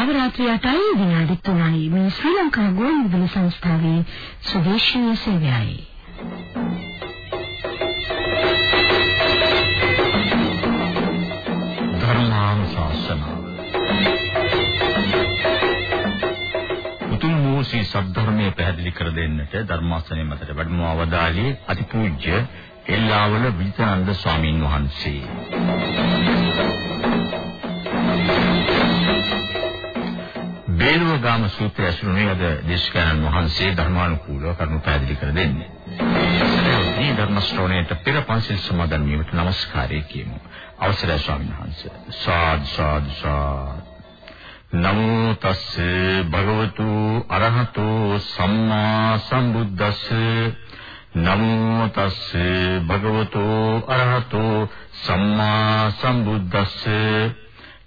වේලාව රාත්‍රී 8යි විනාඩි 3යි මේ ශ්‍රී ලංකා ගුවන්විදුලි සංස්ථාවේ සුදේශීය සේවයයි. ධර්මානුශාසනාව උතුම් වූ ශ්‍රී සද්ධර්මයේ පැහැදිලි කර දෙන්නට ධර්මාසනයේ මතට වැඩම අවදාළේ අතිපූජ්‍ය එල්ලාවල විජිතානන්ද ස්වාමීන් වහන්සේ. බේරුවගාම සූත්‍රය ඇසුරුනේ අද දේශකයන්න් වහන්සේ ධර්මානුකූලව කරුණු පැහැදිලි කර දෙන්නේ. මේ ධර්ම ශ්‍රවණයට පෙර පන්සිල් සමාදන් වීමට নমස්කාරය කියමු. අවසරයි ස්වාමීන් වහන්සේ. සාද් සාද් සාද්. නමෝ තස්ස භගවතු අරහතෝ සම්මා සම්බුද්දස්ස නමෝ තස්ස භගවතු අරහතෝ සම්මා සම්බුද්දස්ස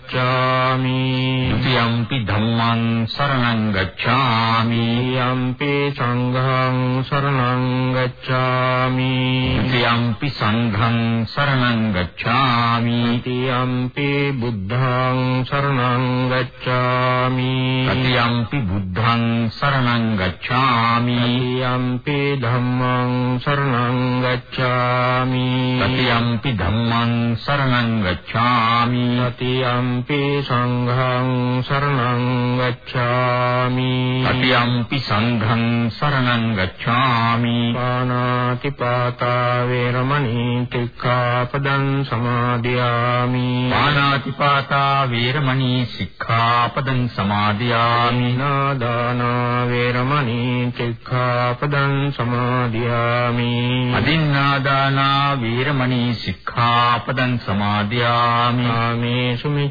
गच्छामි द्वितीयम्पि धम्मं शरणं गच्छामि යම්පි සංඝං शरणं गच्छामि द्वितीयम्पि सङ्घं शरणं गच्छामि යම්පි බුද්ධං शरणं गच्छामि तृतीयम्पि बुद्धं शरणं गच्छामि යම්පි ධම්මං शरणं गच्छामि तृतीयम्पि धम्मं शरणं गच्छामि අතියම්පි සංඝං සරණං ගච්ඡාමි අතියම්පි සංඝං සරණං ගච්ඡාමි පානාති පාතා වේරමණී සික්ඛාපදං සමාදියාමි පානාති පාතා වේරමණී සික්ඛාපදං සමාදියාමි නාදාන වේරමණී සික්ඛාපදං සමාදියාමි අදින්නාදාන වේරමණී සික්ඛාපදං සමාදියාමි ආමේ සුමි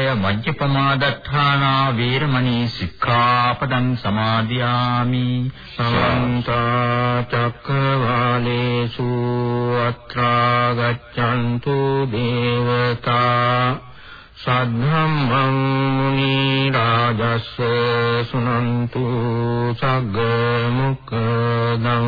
මජ්ජපමාදත්තානා වේරමණී සික්ඛාපදං සමාදියාමි. සමන්ත චක්කවාලේසු අත්‍රා ගච්ඡන්තු දේවතා සද්ධම්මං මුනි රාජස්ස සුනන්තු සග්ග මොක්ඛදං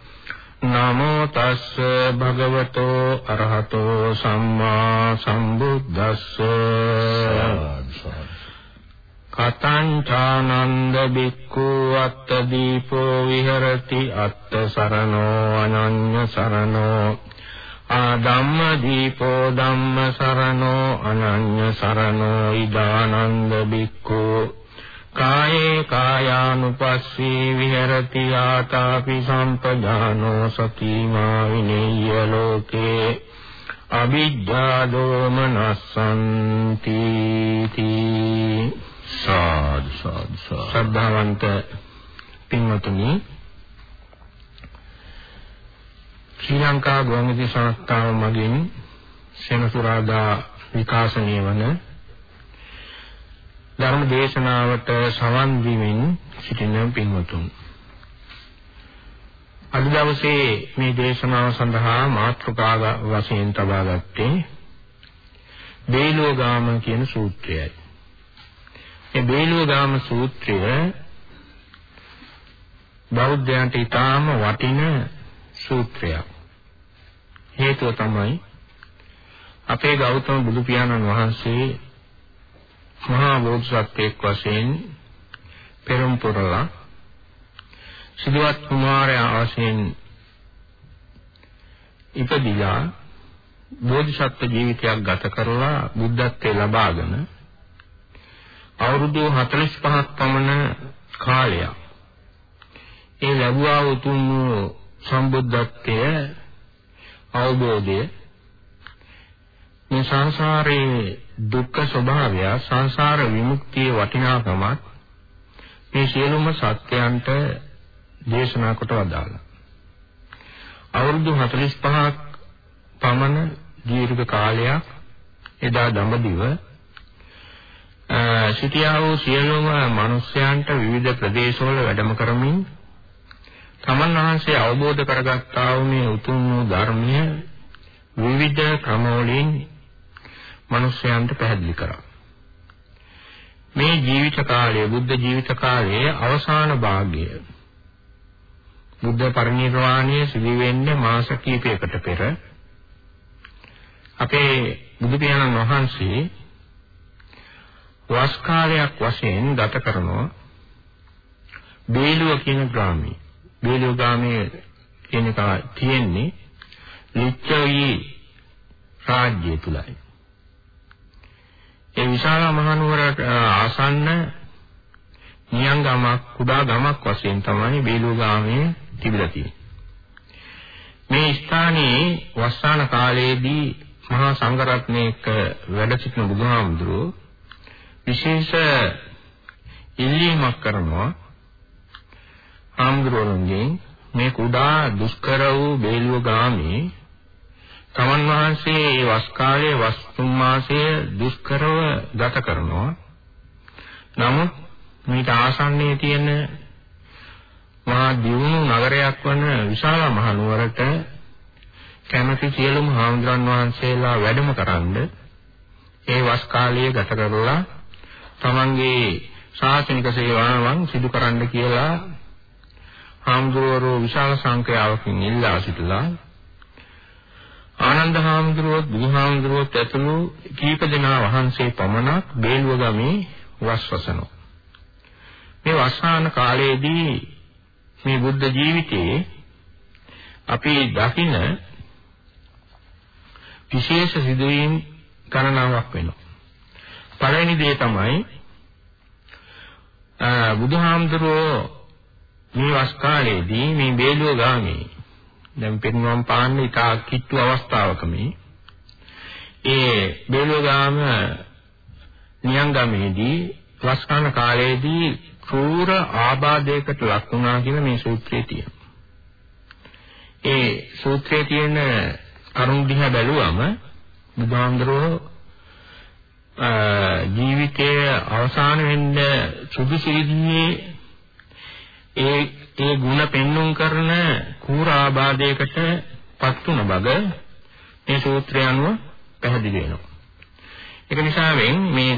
නමෝ තස්ස භගවතෝ අරහතෝ සම්මා සම්බුද්දස්ස. කතංචානන්ද බික්ඛු අත්ත දීපෝ විහෙරති අත්ත සරණෝ අනඤ්ඤ සරණෝ. ආධම්ම දීපෝ ධම්ම සරණෝ අනඤ්ඤ සරණෝ ඉදානන්ද බික්ඛු. කායේ කායානුපස්සී විහෙරති ආතාපි සම්පජානෝ සතිමා විනේය ලෝකේ අවිජ්ජා දෝමනස්සන්ති තී. සාද් සාද් සාද්. ශ්‍රද්ධාවන්ත පින්වතුනි ශ්‍රී ලංකා ගුවන්විදුලි සංස්ථාව මගින් සෙනසුරාදා විකාශනය වන ධර්ම දේශනාවට සවන් දීමින් සිටින පින්වතුන් අද දවසේ මේ දේශනාව සඳහා මාතෘකාව වශයෙන් තබා ගත්තේ බේලෝගාම කියන සූත්‍රයයි. මේ බේලෝගාම සූත්‍රය බෞද්ධයන්ට ඊටාම වටින සූත්‍රයක්. හේතුව තමයි අපේ ගෞතම බුදු පියාණන් වහන්සේ මහා බෝධිසත්වයෙක් වශයෙන් පෙරම් පුරලා සිදුවත් කුමාරයා වශයෙන් ඉපදිලා බෝධිසත්ව ජීවිතයක් ගත කරලා බුද්ධත්වයේ ලබාගෙන අවුරුදු 45ක් පමණ කාලයක් ඒ ලැබුවා උතුම් සම්බුද්ධත්වය අවබෝධය මේ සංසාරයේ දුක්ඛ ස්වභාවය සංසාර විමුක්තියේ වටිනාකමත් මේ සියලුම සත්‍යයන්ට දේශනා කොට වදාළා. අවුරුදු 45ක් පමණ දීර්ඝ කාලයක් එදා දඹදිව සිටියා වූ සියලුම මිනිසයන්ට විවිධ ප්‍රදේශවල වැඩම කරමින් තමන් වහන්සේ අවබෝධ කරගත්තා වූ මේ උතුම් වූ ධර්මය විවිධ ක්‍රමවලින් මිනිසයන්ට පැහැදිලි කරා. මේ ජීවිත කාලය බුද්ධ ජීවිත කාලයේ අවසාන භාගය. බුද්ධ පරිනිර්වාණය සිදු වෙන්නේ මාස කිහිපයකට පෙර. අපේ බුදු පියාණන් වහන්සේ වස් කාලයක් වශයෙන් ගත කරනවා බේලුව කියන ග්‍රාමයේ. බේලුව ග්‍රාමයේ කියන එක තියෙන්නේ ලිච්ඡවි රාජ්‍යය තුලයි. ඒ විශාල මහනුවරට ආසන්න නියංගමක් කුඩා ගමක් වශයෙන් තමයි බේලුව ග්‍රාමයේ තිබිලා තියෙන්නේ. මේ ස්ථානයේ වස්සාන කාලයේදී මහා සංඝරත්නයක වැඩ සිටින බුදුහාමුදුරුවෝ විශේෂ ඉල්ලීමක් කරනවා හාමුදුරුවන්ගෙන් මේ කුඩා දුෂ්කර වූ බේලුව ගාමේ තමන් වහන්සේ මේ වස් කාලයේ වස් තුන් මාසයේ දුෂ්කරව ගත කරනවා. නමුත් මේට ආසන්නයේ තියෙන මහා දියුණු නගරයක් වන විශාල මහනුවරට කැමති සියලුම හාමුදුරන් වහන්සේලා වැඩම කරන්ද ඒ වස් කාලයේ ගත කරලා තමන්ගේ ශාසනික සේවාවන් සිදු කරන්න කියලා හාමුදුරුවෝ විශාල සංඛ්‍යාවකින් ඉල්ලා සිටලා ආනන්ද හාමුදුරුවෝ බුදුහාමුදුරුවෝ ඇතුළු කීප දෙනා වහන්සේ පමණක් බේලුව ගමේ වස්වසනෝ මේ වස්සාන කාලයේදී මේ බුද්ධ ජීවිතයේ අපි දකින විශේෂ සිදුවීම් ගණනාවක් වෙනවා. පළවෙනි දේ තමයි බුදුහාමුදුරුවෝ මේ වස් කාලයේදී මේ බේලුව ගාමේ දැන් පිරිනුවම් පාන්න ඉතා කිට්ටු අවස්ථාවක මේ ඒ බේලුව ගාම නියංගමේදී වස්කාන කාලයේදී ක්‍රූර ආබාධයකට ලක් වුණා කියන මේ සූත්‍රයේ තියෙනවා. ඒ සූත්‍රයේ තියෙන කරුණ දිහා බැලුවම බුදුහාමුදුරුවෝ ජීවිතයේ අවසාන වෙන්න සුදුසු විදිහේ ඒ ඒ ಗುಣ පෙන්눔 කරන කූරාබාධයකට පත් වුණ බග මේ සූත්‍රය අනුව පැහැදිලි වෙනවා. ඒක නිසාවෙන් මේ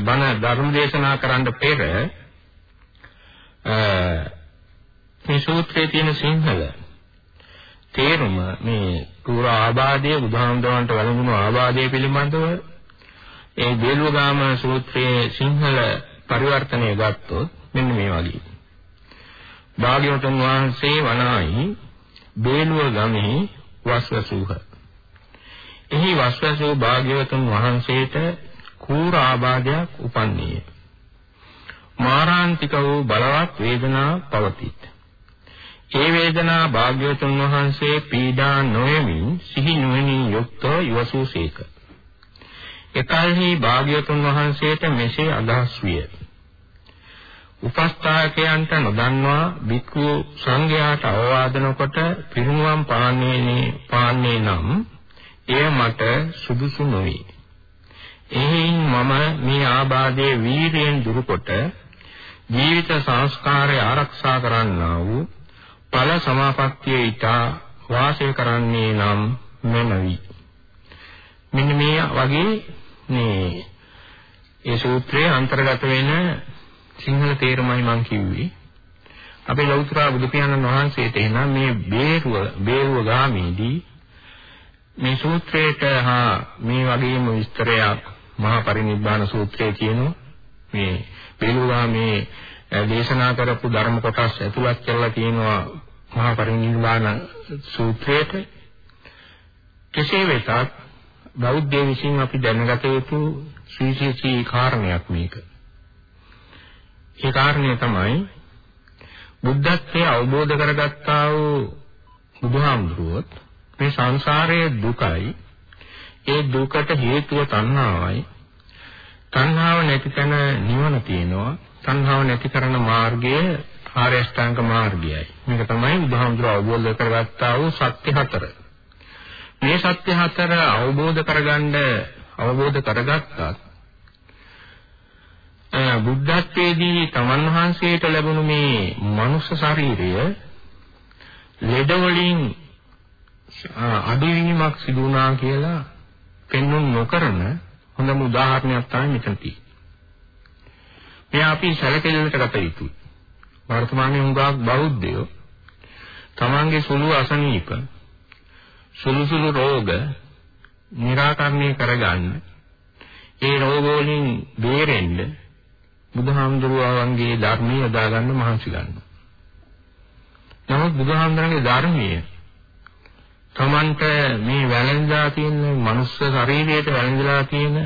බණ ධර්ම දේශනා කරන්න පෙර මේ සූත්‍රයේ තියෙන සිංහල තේරුම මේ පුර ආබාධයේ බුදුහාමුදුරන්ට වැළඳුණු ආබාධය පිළිබඳව ඒ දේලුගාම සූත්‍රයේ සිංහල පරිවර්තනය ගත්තොත් මෙන්න මේ වගේ. භාග්‍යවතුන් වහන්සේ වනායි බේලුව ගමෙහි වස්වසූහ. එහි වස්වසූ භාග්‍යවතුන් වහන්සේට කූර ආබාධයක් උපන්නේය. මාරාන්තික වූ බලවත් වේදනා පවතිත්. ඒ වේදනා භාග්‍යවතුන් වහන්සේ පීඩා නොයමින් සිහි නුවණින් යුක්තව ඉවසූසේක. එකල්හි භාග්‍යවතුන් වහන්සේට මෙසේ අදහස් විය. උපස්ථායකයන්ට නොදන්වා භික්ඛු සංඝයාට අවවාදන කොට පිරිනුවම් පාන්නේ පාන්නේ නම් එය මට සුදුසු නොවේ. එහෙයින් මම මේ ආබාධයේ වීරියෙන් දුරුකොට ජීවිත සංස්කාරය ආරක්ෂා කරන්නා වූ ඵල සමාපත්තිය ඊටා වාසය කරන්නේ නම් මෙමවි. මෙන්න මේ වගේ මේ ඒ සූත්‍රයේ අන්තර්ගත වෙන සිංහල තේරුමයි මම කිව්වේ. අපේ ලෞතර බුදු පියාණන් වහන්සේට එනම් මේ බේරුව බේරුව ගාමේදී මේ සූත්‍රයට හා මේ වගේම විස්තරයක් මහා පරිනිබ්බාන සූත්‍රයේ කියනවා මේ බේරුව ගාමේ දේශනා කරපු ධර්ම කොටස් ඇතුළත් කරලා තියෙනවා මහා පරිනිර්වාණ සූත්‍රයට කෙසේ වෙතත් බෞද්ධ විසින් අපි දැනගත යුතු සුවිශේෂී කාරණයක් මේක. ඒ කාරණය තමයි බුද්ධත්වයේ අවබෝධ කරගත්තා වූ බුදුහාමුදුරුවොත් මේ සංසාරයේ දුකයි. ඒ දුකට හේතුව තණ්හාවයි. තණ්හාව නැති තැන නිවන තියෙනවා. තණ්හාව නැති කරන මාර්ගය ආර්ය අෂ්ටාංග මාර්ගයයි. මේක තමයි බුදුහාමුදුරුවෝ අවබෝධ කරගත්තා වූ සත්‍ය හතර. මේ සත්‍ය හතර අවබෝධ කරගන්න අවබෝධ කරගත්තත් බුද්ධත්වයේදී තමන් වහන්සේට ලැබුණු මේ මනුෂ්‍ය ශරීරය ලෙඩ වලින් අඩුවීමක් සිදු වුණා කියලා පෙන්වන්න නොකරන හොඳම උදාහරණයක් තමයි මෙතන තියෙන්නේ. මේ අපි සැලකෙල්ලට ගත යුතුයි. වර්තමානයේ හුඟක් බෞද්ධයෝ තමන්ගේ සුළු අසනීප සුළු සුළු රෝග निराකරණය කරගන්න ඒ රෝග වලින් බේරෙන්න බුදුහාමුදුරුවන්ගේ ධර්මය යොදා ගන්න මහන්සි ගන්නවා. නමුත් බුදුහාමුදුරන්ගේ ධර්මයේ තමන්ට මේ වැළඳලා තියෙන මනුස්ස ශරීරයට වැළඳලා තියෙන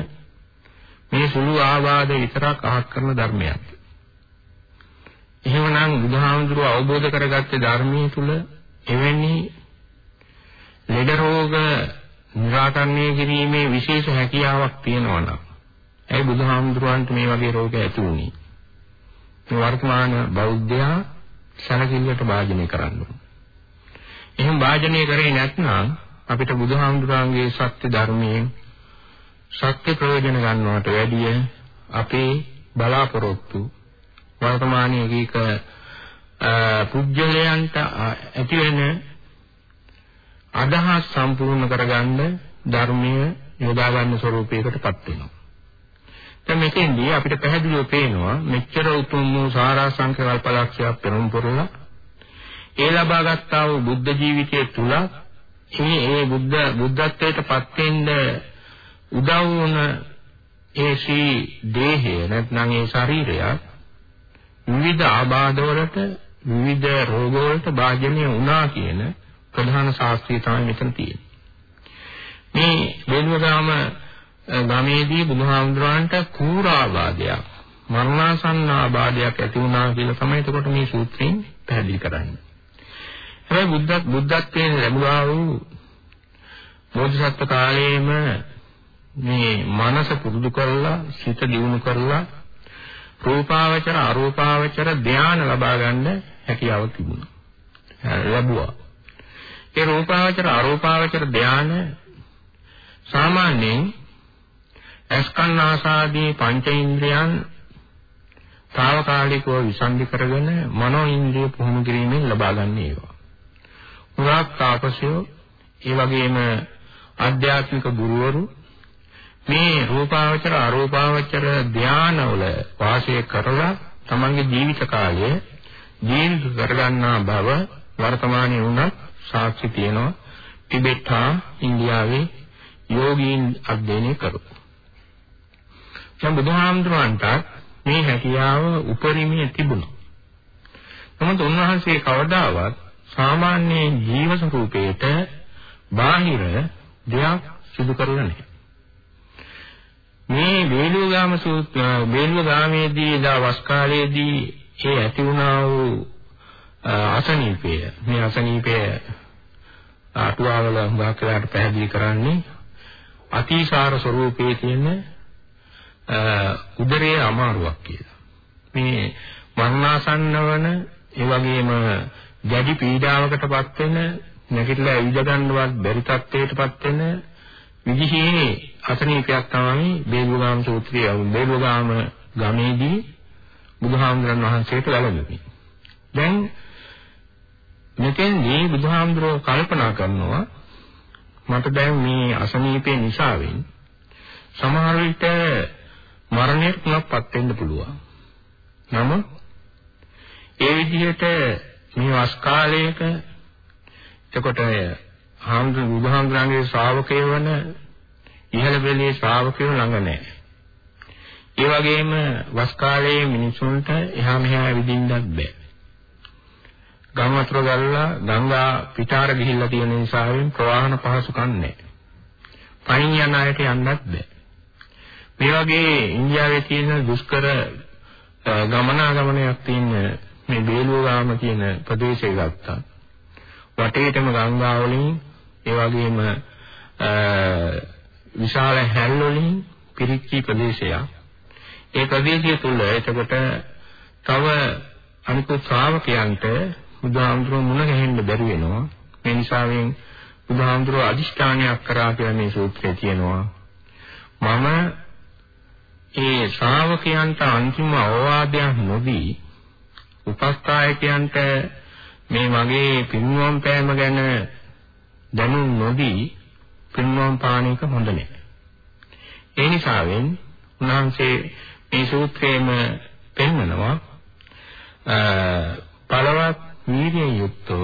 මේ සුළු ආවාද විතරක් අහක් කරන ධර්මයක්. එහෙමනම් බුදුහාමුදුරුව අවබෝධ කරගත්තේ ධර්මයේ තුල එවැනි ලෙඩ රෝග නිරාකරණය කිරීමේ විශේෂ හැකියාවක් තියෙනවා නම් ඇයි බුදුහාමුදුරුවන්ට මේ වගේ රෝග ඇති වුනේ? මේ වර්තමාන බෞද්ධයා සැලකිල්ලට වාජනය කරන්න ඕන. එහෙනම් වාජනය කරේ නැත්නම් අපිට බුදුහාමුදුරන්ගේ සත්‍ය ධර්මයෙන් සත්‍ය ප්‍රයෝජන ගන්නවට වැඩිය අපේ බලාපොරොත්තු වර්තමානයේ කීක පුජ්‍යලයන්ට ඇති වෙන අදහස් සම්පූර්ණ කරගන්න ධර්මයේ යොදා ගන්න ස්වરૂපයකටපත් වෙනවා. දැන් මෙතෙන්දී අපිට පැහැදිලිව පේනවා මෙච්චර උතුම් වූ සාරාංශක කල්පලක්ෂයක් පෙරම් පුරලා ඒ ලබා ගත්තා වූ බුද්ධ ජීවිතය තුල මේ ඒ බුද්ධ බුද්ධත්වයට පත් වෙන්න උදව් වුණ ඒ ශ්‍රී දේහය නැත්නම් ඒ ශරීරය විවිධ ආබාධ වලට විවිධ රෝග වලට භාජනය වුණා කියන ප්‍රධාන ශාස්ත්‍රය තමයි මෙතන තියෙන්නේ. මේ වේලුවගාම ගමේදී බුදුහාමුදුරන්ට කූරාබාධයක් මරණාසන්න ආබාධයක් ඇති වුණා කියලා තමයි එතකොට මේ සූත්‍රයෙන් පැහැදිලි කරන්නේ. හැබැයි බුද්ධ බුද්ධත්වයෙන් ලැබුණා වූ බෝධිසත්ව කාලයේම මේ මනස පුරුදු කරලා සිත දියුණු කරලා රූපාවචර අරූපාවචර ධානය ලබා ගන්න හැකියාව තිබුණා. ලැබුවා. ඒ රූපාවචර අරූපාවචර ධානය සාමාන්‍යයෙන් අස්කන්නාසාදී පංචේන්ද්‍රයන් తాවකාලිකව විසන්ධි කරගෙන මනෝ ඉන්ද්‍රිය පුහුණු කිරීමෙන් ලබා ගන්න ඒවා. උරාක් තාපසයෝ ඒ වගේම ආධ්‍යාත්මික ගුරුවරු මේ රූපාවචර අරූපාවචර ධානවල වාසය කරලා තමන්ගේ ජීවිත කාලය ජීවිත කරගන්නා බව වර්තමානයේ වුණත් සාක්ෂි තියෙනවා ටිබෙට් හා ඉන්දියාවේ යෝගීන් අධ්‍යයනය කරු. දැන් බුදුහාමුදුරන්ට මේ හැකියාව උපරිමයේ තිබුණා. නමුත් උන්වහන්සේ කවදාවත් සාමාන්‍ය ජීව ස්වરૂපයට බාහිර දෙයක් සිදු කරලා නැහැ. මේ වේලුගාම සූත්‍ර වේලුගාමේදී දා වස් කාලයේදී ඒ ඇති වුණා වූ අසනීපය මේ අසනීපය අටුවාවල හුඟක් වෙලාට පැහැදිලි කරන්නේ අතිසාර ස්වરૂපයේ තියෙන උදරයේ අමාරුවක් කියලා. මේ මරණාසන්න වන ඒ වගේම දැඩි පීඩාවකටපත් වෙන නැගිටලා ඇවිද ගන්නවත් බැරි තත්ත්වයකටපත් වෙන විදිහේ අසනීපයක් තමයි බේලුගාම සූත්‍රය බේලුගාම ගමේදී බුදුහාමුදුරන් වහන්සේට ලැබෙන්නේ. දැන් මෙතෙන්දී බුදුහාමුදුරුවෝ කල්පනා කරනවා මට දැන් මේ අසනීපේ නිසාවෙන් සමහර විට මරණයට තුනක්පත් වෙන්න පුළුවන්. නමුත් ඒ විදිහට මේ වස් කාලයක එතකොට හාමුදුරු බුදුහාමුදුරන්ගේ ශ්‍රාවකය වන ඉහළ බෙලේ ශ්‍රාවකයෝ ළඟ නැහැ. ඒ වගේම වස් කාලයේ මිනිසුන්ට එහා මෙහා ඇවිදින්නත් බෑ. ගම් වතුර ගල්ලා ගංගා පිටාර ගිහිල්ලා තියෙන නිසාවෙන් ප්‍රවාහන පහසුකම් නැහැ. පයින් යන අයට යන්නත් බෑ. මේ වගේ ඉන්දියාවේ තියෙන දුෂ්කර ගමනාගමනයක් තියෙන මේ බේලුවගාම කියන ප්‍රදේශය ගත්තා. වටේටම ගංගා වලින් ඒ වගේම විශාල හැල් වලින් පිරිච්චි ප්‍රදේශයක්. ඒ ප්‍රදේශය තුල එතකොට තව අනිකුත් ශ්‍රාවකයන්ට බුදුහාමුදුරුවෝ මුණ ගැහෙන්න බැරි වෙනවා. මේ නිසාවෙන් බුදුහාමුදුරුවෝ අදිෂ්ඨානයක් කරා කියලා මේ සූත්‍රයේ තියෙනවා. මම ඒ ශ්‍රාවකයන්ට අන්තිම අවවාදයක් නොදී උපස්ථායකයන්ට මේ මගේ පින්වම් පෑම ගැන දැනුම් නොදී පින්වම් පාන එක හොඳ නැහැ. ඒ නිසාවෙන් උන්වහන්සේ මේ සූත්‍රයේම පෙන්වනවා පළවත් වීර්යයෙන් යුක්තව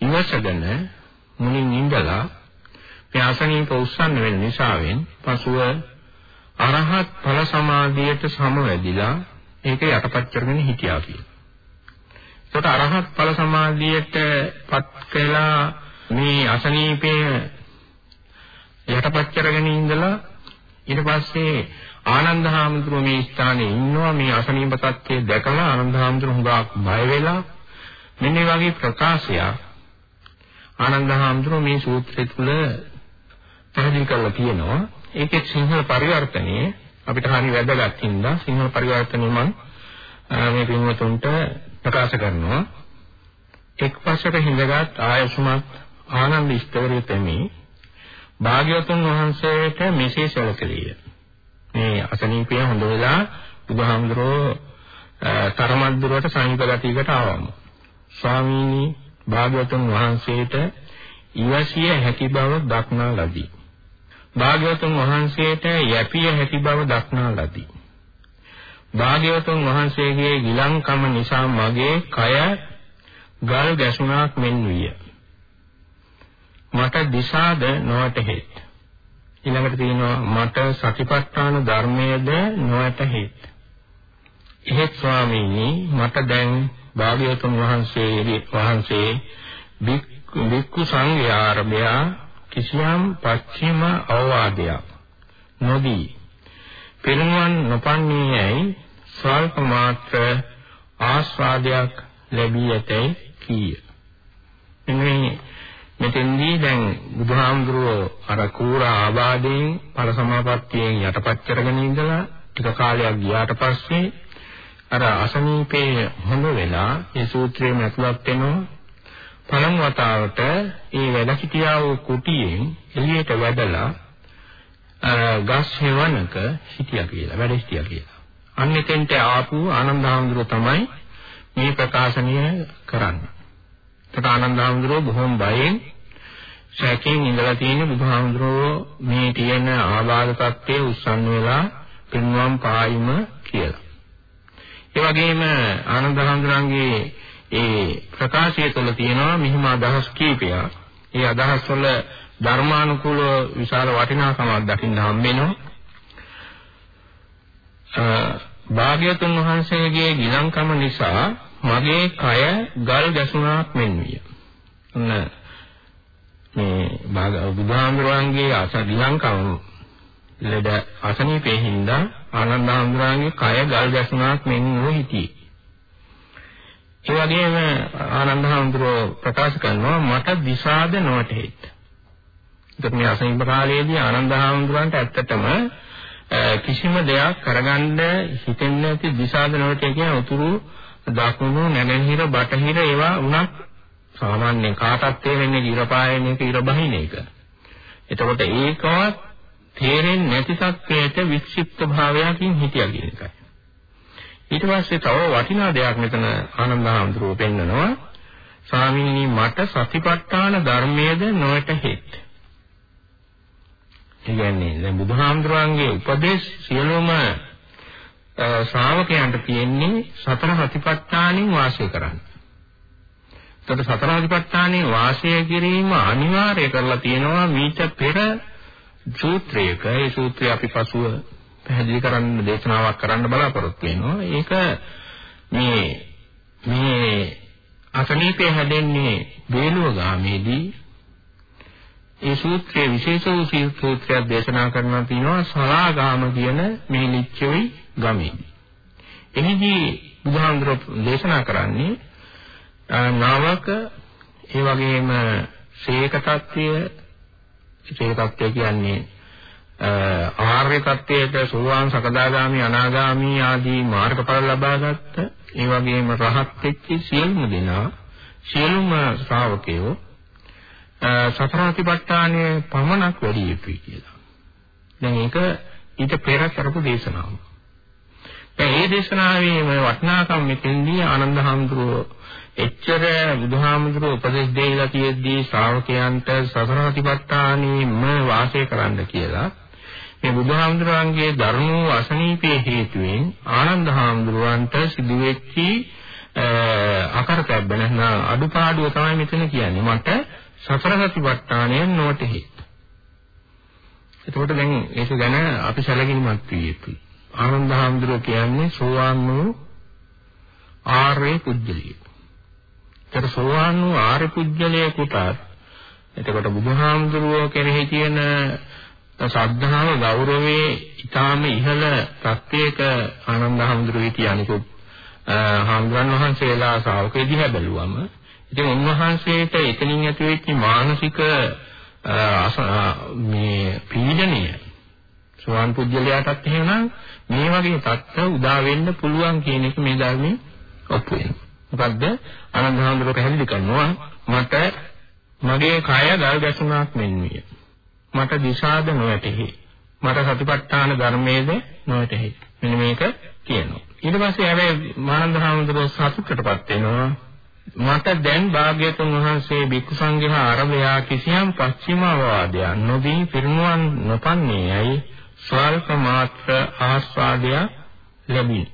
ඉවසගෙන මුලින් ඉඳලා මේ අසනීප උස්සන්න වෙන නිසාවෙන් පසුව අරහත් ඵල සමාධියට සමවැදිලා ඒක යටපත් කරගෙන හිටියා කියලා. ඒකට අරහත් ඵල සමාධියටපත් කළා මේ අසනීපය යටපත් කරගෙන ඉඳලා ඊට පස්සේ ආනන්ද හාමුදුරුවෝ මේ ස්ථානයේ ඉන්නවා මේ අසනීප තත්ත්වය දැකලා ආනන්ද හාමුදුරුවෝ හුඟක් බය වෙලා මෙන්න වගේ ප්‍රකාශයක් ආනන්ද හාමුදුරුවෝ මේ සූත්‍රය තුල පැහැදිලි කරලා තියෙනවා ඒකේ සිංහල පරිවර්තනයේ අපිට හරි වැදගත් හින්දා සිංහල පරිවර්තනය මම මේ පින්වතුන්ට ප්‍රකාශ කරනවා. එක් පස්සක හිඳගත් ආයසුමත් ආනන්ද ස්තවරයේ තෙමි. භාග්‍යවතුන් වහන්සේට මෙසේ සැලකෙලිය. මේ අසනීපය හොඳ වෙලා බුදුහාමුදුරෝ තරමක් දුරට සමීප ගතියකට ආවම. ස්වාමීනි භාග්‍යවතුන් වහන්සේට ඉවසිය හැකි බව දක්නා ලදී. භාග්‍යවතුන් වහන්සේට යැපිය හැකි බව දක්නා ලදී. භාග්‍යවතුන් වහන්සේගේ ගිලංකම නිසා මගේ කය ගල් ගැසුණක් මෙන් විය. මට දිශාද නොවැටහෙත්. ඊළඟට තියෙනවා මට සතිපට්ඨාන ධර්මයේද නොඇතහෙත්. එහෙත් ස්වාමීනි මට දැන් භාග්‍යවතුන් වහන්සේගේ වහන්සේ බික්කු සංඝයාරභය කිසියම් පස්චිම අවවාදයක් නොදී පිරිනුවන් නොපන්නේයයි ස්වල්ප මාත්‍ර ආස්වාදයක් ලැබී ඇතැයි කීය. එන්නේ මෙතෙන්දී දැන් බුදුහාමුදුරුවෝ අර කූර ආබාධයෙන් ඵල සමාපත්තියෙන් යටපත් කරගෙන ඉඳලා ටික කාලයක් ගියාට පස්සේ අර අසනීපේ හොඳ වෙලා මේ සූත්‍රයෙන් ඇතුළත් වෙනවා පළමු වතාවට ඒ වැඩ සිටියා වූ කුටියෙන් එළියට වැඩලා ගස් හේවනක හිටියා කියලා වැඩ සිටියා කියලා. අන්න එතෙන්ට ආපු ආනන්ද හාමුදුරුවෝ තමයි මේ ප්‍රකාශනය කරන්නේ. ඒකට ආනන්ද හාමුදුරුවෝ බොහොම බයෙන් සැකයෙන් ඉඳලා තියෙන බුදුහාමුදුරුවෝ මේ තියෙන ආබාධ tattve උස්සන් වෙලා පින්වම් පායිම කියලා. ඒ වගේම ආනන්ද හාමුදුරන්ගේ ඒ ප්‍රකාශය තුළ තියෙනවා මෙහිම අදහස් කීපයක්. ඒ අදහස් වල ධර්මානුකූල විශාල වටිනාකමක් දකින්න හම්බ වෙනවා. භාග්‍යතුන් වහන්සේගේ ගිලංකම නිසා මගේ කය ගල් ගැසුණාක් මෙන් විය. මේ බුදුහාමුදුරන්ගේ අසදිලංකම් ලෙඩ අසනීපේ හින්දා ආනන්ද හාමුදුරන්ගේ කය ගල් ගැසුණාක් මෙන් වූ හිටියේ. ඒ වගේම ආනන්ද හාමුදුරුවෝ ප්‍රකාශ කරනවා මට දිශාද නොවටෙහෙත්. ඒත් මේ අසනීප කාලයේදී ආනන්ද හාමුදුරන්ට ඇත්තටම කිසිම දෙයක් කරගන්න හිතෙන්නේ නැති දිශාද නොවටේ කියන උතුරු දකුණු නැගෙනහිර බටහිර ඒවා උනත් සාමාන්‍ය කාටත් තේරෙන්නේ ඉර පායන එක ඉර බහින එක. එතකොට ඒකවත් තේරෙන්නේ නැති සත්‍යයට වික්ෂිප්ත භාවයකින් හිටියා කියන එකයි. ඊට පස්සේ තව වටිනා දෙයක් මෙතන ආනන්ද හාමුදුරුවෝ පෙන්නනවා ස්වාමීනි මට සතිපට්ඨාන ධර්මයේද නොවැටහෙත්. ඒ කියන්නේ දැන් බුදුහාමුදුරන්ගේ උපදේශ සියලුම ශ්‍රාවකයන්ට තියෙන්නේ සතර සතිපට්ඨානෙන් වාසය කරන්න. එතකොට සතර සතිපට්ඨානෙන් වාසය කිරීම අනිවාර්ය කරලා තියෙනවා මීට පෙර සූත්‍රයක. ඒ සූත්‍රය අපි පසුව පැහැදිලි කරන්න දේශනාවක් කරන්න බලාපොරොත්තු වෙනවා. ඒක මේ මේ අසනීපේ හැදෙන්නේ වේලුව ගාමේදී ඒ සූත්‍රයේ විශේෂ වූ සූත්‍රයක් දේශනා කරනවා තියෙනවා සලාගාම කියන මේ ලිච්ඡවි ගමේදී. එහිදී බුදුහාමුදුරුවෝ දේශනා කරන්නේ නාවක ඒ වගේම ශේක tattya ශේක tattya කියන්නේ ආර්ය tattයට සෝවාන් සකදාගාමි අනාගාමි ආදී මාර්ගඵල ලබාගත්ත ඒ වගේම රහත් වෙච්ච සියලුම දෙනා සියලුම ශ්‍රාවකයෝ සතරාතිපට්ඨානය පමණක් වැඩි යුතුයි කියලා. දැන් ඒක ඊට පෙර කරපු දේශනාවක්. දැන් මේ දේශනාවේ මේ වටිනාකම් මෙතෙන්දී ආනන්ද හාමුදුරුවෝ එච්චර බුදුහාමුදුරුවෝ උපදෙස් දෙයිලා තියෙද්දී ශ්‍රාවකයන්ට සතරාතිපට්ඨානෙම වාසය කරන්න කියලා මේ බුදුහාමුදුරන්ගේ ධර්ම අසනීපයේ හේතුවෙන් ආනන්ද හාමුදුරුවන්ට සිදුවෙච්චි අකරතැබ්බ නැත්නම් අඩුපාඩුව තමයි මෙතන කියන්නේ මට සතර සතිපට්ඨානයෙන් නොවටෙහි. එතකොට දැන් ඒක ගැන අපි සැලකිලිමත් විය යුතුයි. ආනන්ද හාමුදුරුවෝ කියන්නේ සෝවාන් වූ ආර්ය පුජ්‍යලිය. ඒතර සෝවාන් වූ ආර්ය පුජ්‍යලයකට එතකොට බුදුහාමුදුරුවෝ කෙරෙහි තියෙන ශ්‍රද්ධාව ගෞරවයේ ඊටාම ඉහළ තත්වයක ආනන්ද හාමුදුරුවෝ කියනකොත් හාමුදුරන් වහන්සේලා ශ්‍රාවකෙ දිහා බැලුවම ඉතින් උන්වහන්සේට එතනින් ඇතිවෙච්ච මානසික මේ පීඩනය සුවන් පුජ්‍යලයාටත් එහෙනම් මේ වගේ තත්ත්ව උදා වෙන්න පුළුවන් කියන එක මේ ධර්මයේ ඔප්පු වෙනවා. මොකද්ද? ආනන්ද හාමුදුරුවෝ පැහැදිලි කරනවා මට මගේ කය ගල් ගැසුණක් මෙන්විය. මට දිශාද නොවැටහි. මට සතිපට්ඨාන ධර්මයේද නොවැටහි. මෙන්න මේක කියනවා. ඊට පස්සේ හැබැයි මානන්ද හාමුදුරුවෝ සතුටටපත් වෙනවා. මට දැන් භාග්‍යතුන් වහන්සේ භික්ඛු සංඝයා අරබයා කිසියම් පස්චිම අවවාදයක් නොදී පිරිනුවන් නොපන්නේයයි ස්වල්ප මාත්‍ර ආස්වාදය ලැබී.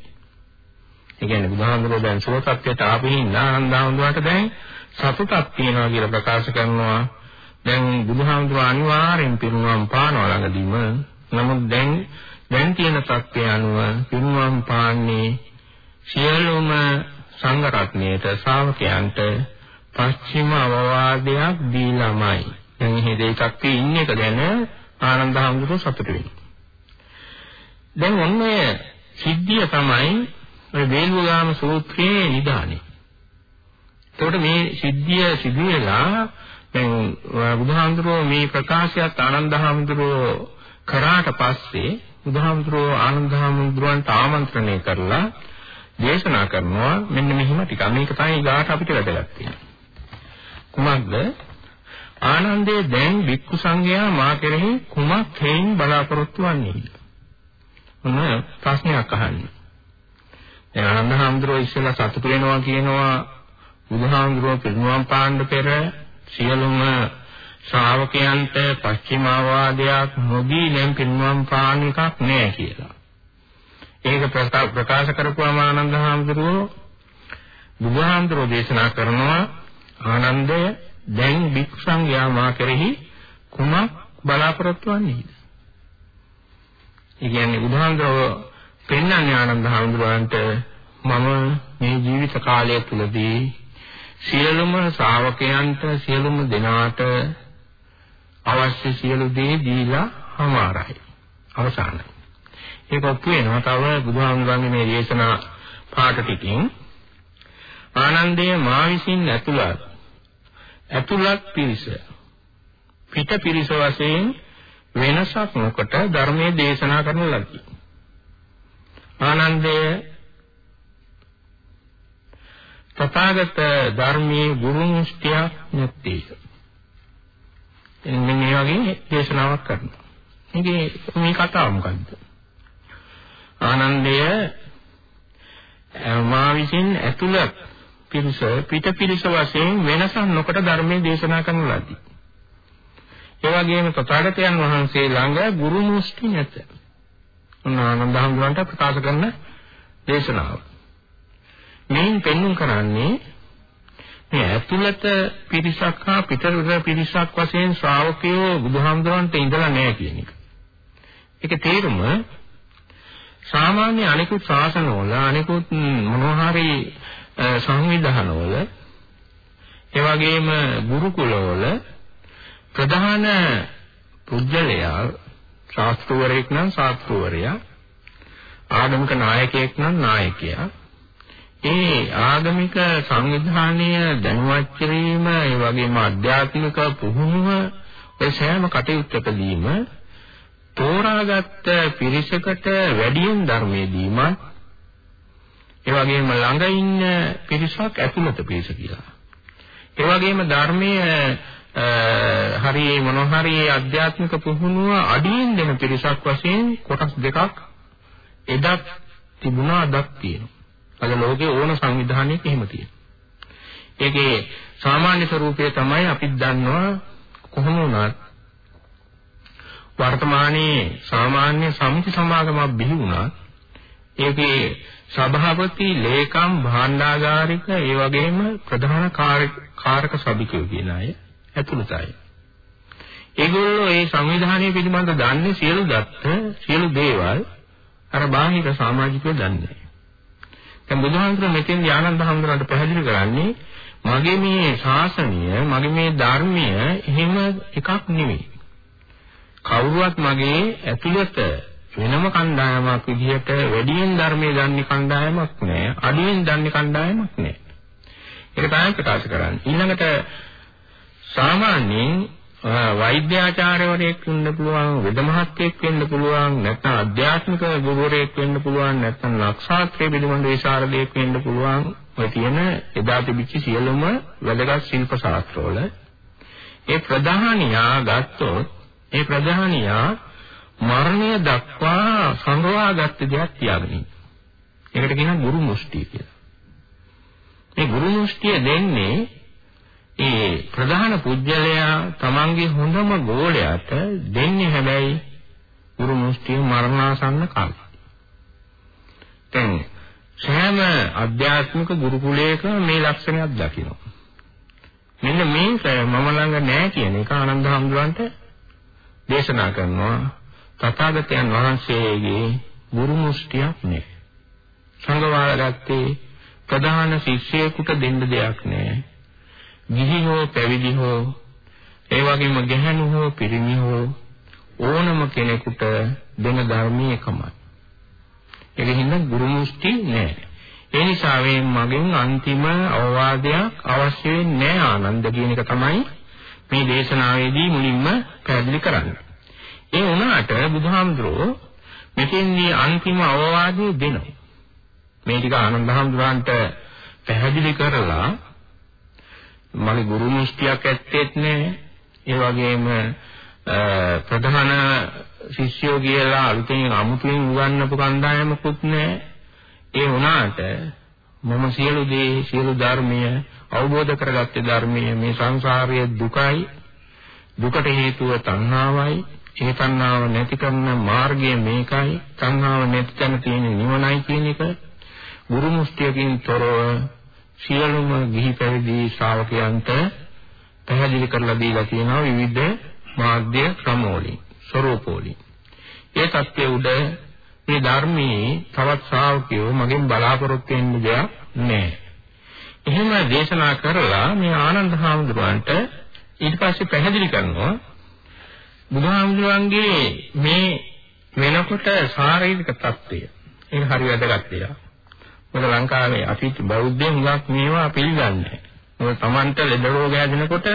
ඒ කියන්නේ බුදුහාමුදුරුවෝ දැන් සෝතත්වයට ආපින් නානන්දාවුන්දුවට දැන් සතුටක් තියෙනවා කියලා ප්‍රකාශ කරනවා. දැන් බුදුහාමුදුරුවෝ අනිවාර්යෙන් පිරිනුවම් පානවා ළඟදීම. නමුත් දැන් දැන් තියෙන තත්ත්වය අනුව පිරිනුවම් පාන්නේ සියලුම සංඝ රත්නයේට ශ්‍රාවකයන්ට පස්චිම අවවාදයක් දීලාමයි. දැන් මේ දෙකක් ඉන්න එක ගැන ආනන්ද හඳුරු සතුටු වෙනවා. දැන් ඔන්නේ සිද්ධිය තමයි මේ වේලුවාම සූත්‍රයේ නිදානේ. එතකොට මේ සිද්ධිය සිදු වෙලා දැන් බුදුහාමුදුරුවෝ මේ ප්‍රකාශයත් ආනන්ද හාමුදුරුවෝ කරාට පස්සේ බුදුහාමුදුරුවෝ ආනන්ද හාමුදුරුවන්ට ආමන්ත්‍රණය කරලා දේශනා කරනවා මෙන්න මෙහිම ටිකක් මේක තමයි ඊගාට අපිට වැදගත් වෙන්නේ. කුමක්ද? ආනන්දේ දැන් වික්ඛු සංඝයා මා කෙරෙහි කුමක් හේයින් බලාපොරොත්තු වන්නේ? මොන ප්‍රශ්නයක් අහන්නේ. දැන් ආනන්ද හාමුදුරුවෝ ඉස්සෙල්ලා සතුටු වෙනවා කියනවා බුදුහාමුදුරුවෝ පිරිනුවම් පාන්න පෙර සියලුම ශ්‍රාවකයන්ට පස්චිමාවාදයක් නොදී නම් පිරිනුවම් පාන්න එකක් නෑ කියලා. ඒක ප්‍රකාශ කරපුවාම ආනන්ද හාමුදුරුවෝ බුදුහාමුදුරුවෝ දේශනා කරනවා ආනන්දය දැන් භික්ෂු සංඝයා මා කෙරෙහි කුමක් බලාපොරොත්තු වන්නේද? ඒ කියන්නේ බුදුහාමුදුරුවෝ පෙන්වන්නේ ආනන්ද හාමුදුරුවන්ට මම මේ ජීවිත කාලය තුලදී සියලුම ශ්‍රාවකයන්ට සියලුම දෙනාට අවශ්‍ය සියලු දේ දීලා හමාරයි. අවසానයි. ඒක ඔප්පු වෙනවා. තව බුදුහාමුදුරන්ගේ මේ දේශනා පාඩ ටිකෙන් ආනන්දය මා විසින් ඇතුළත් ඇතුළත් පිරිස පිට පිරිස වශයෙන් වෙනසක් නොකොට ධර්මයේ දේශනා කරන ලදී. ආනන්දය තථාගත ධර්මයේ ගුරු නිෂ්ඨියක් නැත්තේ. එන්නේ මේ වගේ දේශනාවක් කරනවා. මේකේ මේ කතාව මොකද්ද? ආනන්දය මා විසින් ඇතුළත් පිරිස පිට පිරිස වශයෙන් වෙනසක් නොකොට ධර්මයේ දේශනා කරන ලදී. ඒ වගේම තථාගතයන් වහන්සේ ළඟ ගුරු මුස්ති නැත. ආනන්ද හඳුනන්ට ප්‍රකාශ කරන දේශනාව. මේන් පෙන්වුම් කරන්නේ මේ ඇතුළත පිරිසක් හා පිටරට පිරිසක් වශයෙන් ශ්‍රාවකයෝ බුදුහාමුදුරන්ට ඉඳලා නැහැ කියන එක. ඒක තේරුම සාමාන්‍ය අනිකුත් ශාසනවල අනිකුත් මොනවා හරි සංවිධානවල ඒ වගේම ගුරුකුලවල ප්‍රධාන පුජ්‍යලයා ශාස්ත්‍රවරයෙක් නම් ශාස්ත්‍රවරයා ආගමික නායකයෙක් නම් නායකයා ඒ ආගමික සංවිධානය දැනුවත් කිරීම ඒ වගේම ආධ්‍යාත්මික පුහුණුව ඒ සෑම කටයුත්තකදීම තෝරාගත් පිරිසකට වැඩියෙන් ධර්මයේ දීමත් ඒ වගේම ළඟ ඉන්න පිරිසක් ඇතුළත පිරිස කියලා. ඒ වගේම ධර්මයේ හරි මොන හරි ආධ්‍යාත්මික පුහුණුව අඩියෙන් දෙන පිරිසක් වශයෙන් කොටස් දෙකක් එදක් තිබුණා අදක් තියෙනවා. අද ලෝකේ ඕන සංවිධානයක එහෙම තියෙනවා. ඒකේ සාමාන්‍ය ස්වરૂපය තමයි අපි දන්නවා කොහොම වුණත් වර්තමානයේ සාමාන්‍ය සමිති සමාගමක් බිහි වුණා. ඒකේ සභාපති, ලේකම්, භාණ්ඩාගාරික, ඒ වගේම ප්‍රධාන කාරක සභිකයෝ කියන අය ඇතුළතයි. ඒගොල්ලෝ මේ සංවිධානය පිළිබඳ දන්නේ සියලු දත්ත, සියලු දේවල් අර බාහිර සමාජිකයෝ දන්නේ. දැන් බුදුහාමුදුර මෙතෙන් ආනන්ද හාමුදුරන්ට පැහැදිලි කරන්නේ මගේ මේ ශාසනය, මගේ මේ ධර්මය එහෙම එකක් නෙවෙයි. කවුරුවත් මගේ ඇතුළත වෙනම කණ්ඩායමක් විදිහට වැඩියෙන් ධර්මයේ දන්නේ කණ්ඩායමක් නෑ අඩියෙන් දන්නේ කණ්ඩායමක් නෑ ඒක තමයි ප්‍රකාශ කරන්නේ ඊළඟට සාමාන්‍යයෙන් වෛද්‍යාචාර්යවරයෙක් වෙන්න පුළුවන් වෙද මහත්යෙක් වෙන්න පුළුවන් නැත්නම් අධ්‍යාත්මික ගුරුවරයෙක් වෙන්න පුළුවන් නැත්නම් ලක්ෂාත්‍රයේ පිළිබඳ විශාරදයෙක් වෙන්න පුළුවන් ඔය තියෙන එදා තිබිච්ච සියලුම වැදගත් ශිල්ප ශාස්ත්‍රවල ඒ ප්‍රධානියා ගත්තොත් ඒ ප්‍රධානියා මරණය දක්වා සංගවාගත් දෙයක් තියාගෙන ඉන්න. ඒකට කියනවා ගුරු මුෂ්ටිය කියලා. මේ ගුරු මුෂ්ටිය දෙන්නේ ඒ ප්‍රධාන පුජ්‍යලයා තමන්ගේ හොඳම ගෝලයට දෙන්නේ හැබැයි ගුරු මුෂ්ටිය මරණාසන්න කාලේ. දැන් සෑම අධ්‍යාත්මික ගුරුකුලයක මේ ලක්ෂණයක් දකිනවා. මෙන්න මේක මම ළඟ නැහැ කියන එක ආනන්ද හඳුරන්ට දේශනා කරනවා තථාගතයන් වහන්සේගේ ගුරු මුස්තියක් නෑ. සංඝවාරගත්තේ ප්‍රධාන ශිෂ්‍යයෙකුට දෙන්න දෙයක් නෑ. ගිහි හෝ පැවිදි හෝ ඒ වගේම ගැහැණු හෝ පිරිමි හෝ ඕනම කෙනෙකුට දෙන ධර්මයේ එකමයි. ඒකෙහිඳ ගුරු මුස්ති නෑ. ඒ නිසා මේ මගෙන් අන්තිම අවවාදයක් අවශ්‍ය වෙන්නේ නෑ ආනන්ද කියන එක තමයි මේ දේශනාවේදී මුලින්ම පැහැදිලි කරන්නේ. ඒ වුණාට බුදුහාමුදුරෝ මෙතෙන්දී අන්තිම අවවාදය දෙනවා. මේ ටික ආනන්ද හාමුදුරන්ට පැහැදිලි කරලා මගේ ගුරු මුස්තියක් ඇත්තෙත් නෑ. ඒ වගේම ප්‍රධාන ශිෂ්‍යෝ කියලා අලුතෙන් අමුතුවෙන් උගන්වපු කණ්ඩායමකුත් නෑ. ඒ වුණාට මම සියලු දේ සියලු ධර්මය අවබෝධ කරගත්තේ ධර්මයේ මේ සංසාරයේ දුකයි දුකට හේතුව තණ්හාවයි ඒ තණ්හාව නැති කරන මාර්ගය මේකයි තණ්හාව නැති තැන තියෙන නිවනයි කියන එක ගුරු මුස්තියකින් තොරව සියලුම ගිහි පැවිදි ශ්‍රාවකයන්ට පැහැදිලි කරලා දීලා තියෙනවා විවිධ මාධ්‍ය ක්‍රමවලින් ස්වරූපවලින්. ඒ தත්ත්වයේ උඩ මේ ධර්මයේ තවත් ශ්‍රාවකයෝ මගෙන් බලාපොරොත්තු වෙන්න දෙයක් නැහැ. එහෙම දේශනා කරලා මේ ආනන්ද හාමුදුරන්ට ඊට පස්සේ පැහැදිලි කරනවා බුදුහාමුදුරන්ගේ මේ වෙනකොට ශාරීරික தත්ත්වය. ඒක හරි වැදගත් දෙයක්. මොකද ලංකාවේ අතීත බෞද්ධයන් හුඟක් මේවා පිළිගන්නේ. මොකද Tamanට ලෙඩ රෝග හැදෙනකොට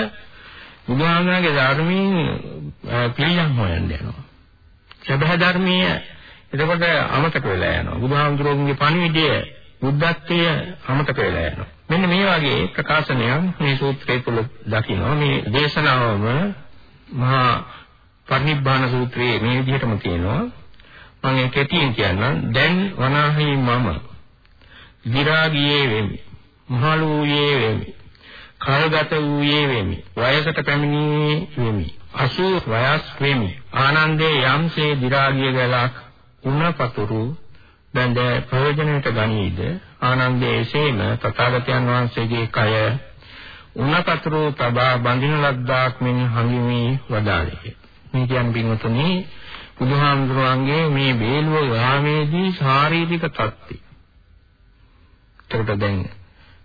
බුදුහාමුදුරන්ගේ ධර්මයෙන් පිළියම් හොයන්න යනවා. සබහ ධර්මීය එතකොට අමතක වෙලා යනවා. බුදුහාමුදුරන්ගේ පණිවිඩය බුද්ධත්වය අමතක වෙලා යනවා. මෙන්න මේ වගේ ප්‍රකාශනයක් මේ සූත්‍රය තුළ දකින්න මේ දේශනාවම මහා පරිනිබ්බාන සූත්‍රයේ මේ විදිහටම තියෙනවා මම ඒ කෙටියෙන් කියන්නම් දැන් වනාහි මම විරාගියේ වෙමි මහලු වූයේ වෙමි. කල්ගත වූයේ වෙමි. වයසට පැමිණී වෙමි. අසු වයස් වෙමි. ආනන්දේ යම්සේ දි รา ගිය ගලක් උණපතුරු බඳ ප්‍රයෝජනයට ගනීද ආනන්දේ එසේම තථාගතයන් වහන්සේගේ කය උණපතුරු තබා බඳින ලද්දාක් මෙන් හඟිමි වදාළේ. මේ කියන්නේ පින්වතුනි බුදුහාමුදුරන්ගේ මේ බේලුව යාමේදී ශාරීරික තත්ත්වය. එතකොට දැන්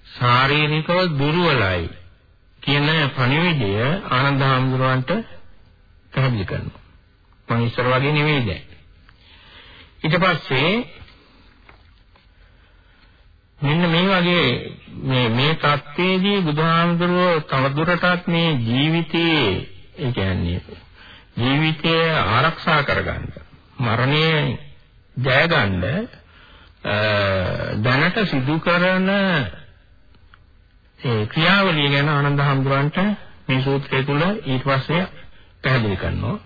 ශාරීරිකව දුර්වලයි කියන පණිවිඩය ආනන්ද හාමුදුරුවන්ට පැහැදිලි කරනවා. මම ඉස්සර වගේ නෙවෙයි දැන්. ඊට පස්සේ මෙන්න මේ වගේ මේ මේ தත්ත්වයේදී බුදුහාමුදුරුවෝ තවදුරටත් මේ ජීවිතයේ ඒ කියන්නේ ජීවිතය ආරක්ෂා කරගන්න මරණය ජය ගන්න දැනට සිදු කරන ඒ ක්‍රියාවලිය ගැන ආනන්ද හඳුරන්ට මේ සූත්‍රය තුල ඊට පස්සේ පැහැදිලි කරනවා.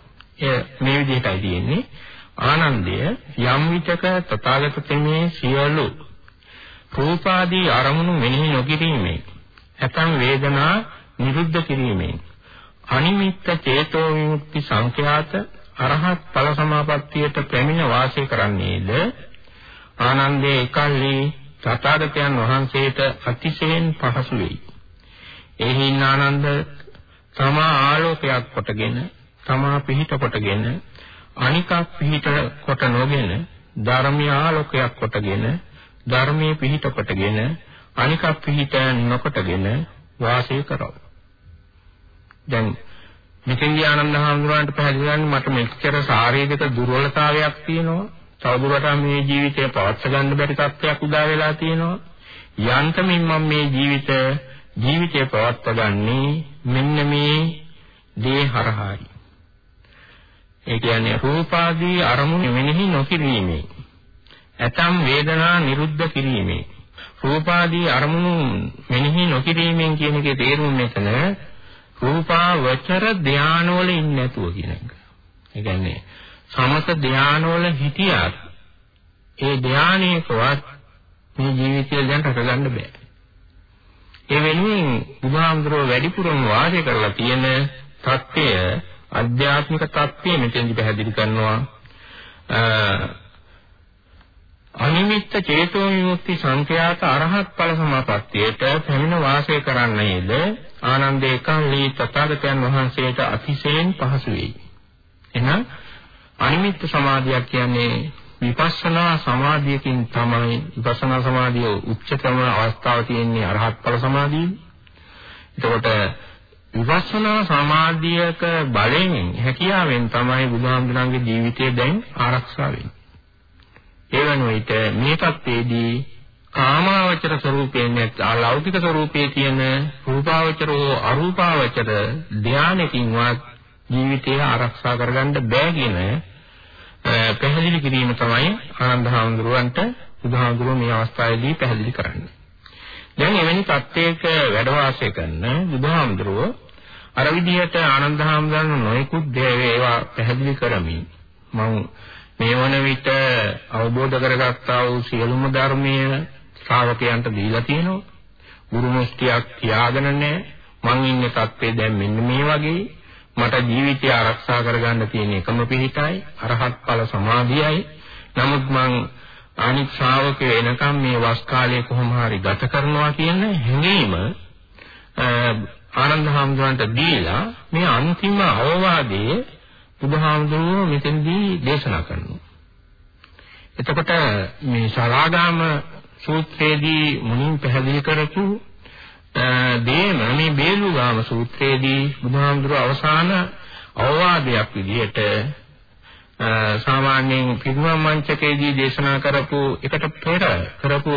ඒ මේ විදිහටයි තියෙන්නේ. ආනන්දය යම් විචක තථාගත තෙමේ සියලු රූපාදී අරමුණු මෙනෙහි නොකිරීමෙන් ඇතම් වේදනා නිරුද්ධ කිරීමෙන් අනිමිත්ත චේතෝ විමුක්ති සංඛ්‍යාත අරහත් ඵල සමාපත්තියට පැමිණ වාසය කරන්නේද ආනන්දේ එකල්හි තථාගතයන් වහන්සේට අතිශයින් පහසු වෙයි. එහින් ආනන්ද තමා ආලෝකයක් කොටගෙන තමා පිහිට කොටගෙන අනිකක් පිහිට කොට නොගෙන ධර්මීය ආලෝකයක් කොටගෙන ධර්මයේ පිහිට කොටගෙන අනිකක් පිහිට නොකොටගෙන වාසය කරව. දැන් මෙතෙන්දී ආනන්ද හාමුදුරන්ට පැහැදිලි කරන්නේ මට මෙච්චර ශාරීරික දුර්වලතාවයක් තියෙනවා. තවදුරටත් මේ ජීවිතය පවත්වා ගන්න බැරි තත්ත්වයක් උදා වෙලා තියෙනවා. යන්තමින් මම මේ ජීවිත ජීවිතය පවත්වා ගන්නේ මෙන්න මේ දේ හරහායි. ඒ කියන්නේ රූපාදී අරමුණු මෙනෙහි නොකිරීමේ ඇතම් වේදනා නිරුද්ධ කිරීමේ රූපාදී අරමුණු මෙනෙහි නොකිරීමෙන් කියන එකේ තේරුම මෙතන රූපාවචර ධානවල ඉන්නේ නැතුව කියන එක. ඒ කියන්නේ සමත ධානවල හිටියත් ඒ ධානයකවත් මේ ජීවිතය දැන් රැකගන්න බෑ. ඒ වෙනුවෙන් බුදුහාමුදුරුව වැඩිපුරම වාදය කරලා තියෙන தත්ත්වය අධ්‍යාත්මික தත්ත්වය මෙතෙන්දි පැහැදිලි කරනවා. අනිමිත්ත චේතෝ විමුක්ති සංඛ්‍යාත අරහත් ඵල සමාපත්තියට පැමිණ වාසය කරන්නේද ආනන්ද ඒකල්ලි තථාගතයන් වහන්සේට අතිශයින් පහසු වෙයි. එහෙනම් අනිමිත්ත සමාධියක් කියන්නේ විපස්සනා සමාධියකින් තමයි විපස්සනා සමාධිය උච්චතම අවස්ථාව තියෙන්නේ අරහත් ඵල සමාධිය. එතකොට විපස්සනා සමාධියක බලයෙන් හැකියාවෙන් තමයි බුදුහාමුදුරන්ගේ ජීවිතය දැන් ආරක්ෂා වෙන්නේ. ඒ වෙනුවට මේ තත්ත්වයේදී කාමාවචර ස්වરૂපයෙන් ලෞකික ස්වરૂපයේ තියෙන රූපාවචරෝ අරූපාවචර ධානයකින්වත් ජීවිතය ආරක්ෂා කරගන්න බෑ කියන පැහැදිලි කිරීම තමයි ආනන්ද හාමුදුරුවන්ට බුදුහාමුදුරුවෝ මේ අවස්ථාවේදී පැහැදිලි කරන්නේ. දැන් එවැනි තත්ත්වයක වැඩ වාසය කරන බුදුහාමුදුරුවෝ අර විදිහට ආනන්ද හාමුදුරන් නොයෙකුත් දේවා පැහැදිලි කරමින් මම මේ වන විට අවබෝධ කරගත්තා වූ සියලුම ධර්මීය ශ්‍රාවකයන්ට දීලා තියෙනවා. ගුරු මුස්තියක් තියාගෙන නැහැ. මං ඉන්නේ තත්ත්වය දැන් මෙන්න මේ වගේ. මට ජීවිතය ආරක්ෂා කරගන්න තියෙන එකම පිහිටයි අරහත් ඵල සමාධියයි. නමුත් මං අනිත් ශ්‍රාවකයෝ එනකම් මේ වස් කාලය කොහොම හරි ගත කරනවා කියන හැඟීම ආනන්ද හාමුදුරන්ට දීලා මේ අන්තිම අවවාදයේ බුදුහාමුදුරුවෝ මෙතෙන්දී දේශනා කරනවා. එතකොට මේ ශාලාගාම සූත්‍රයේදී මුලින් පැහැදිලි කරපු දේම මේ බේලුගාම සූත්‍රයේදී බුදුහාමුදුරුවෝ අවසාන අවවාදයක් විදිහට සාමාන්‍යයෙන් පිරිනමන මංචකයේදී දේශනා කරපු එකට පෙර කරපු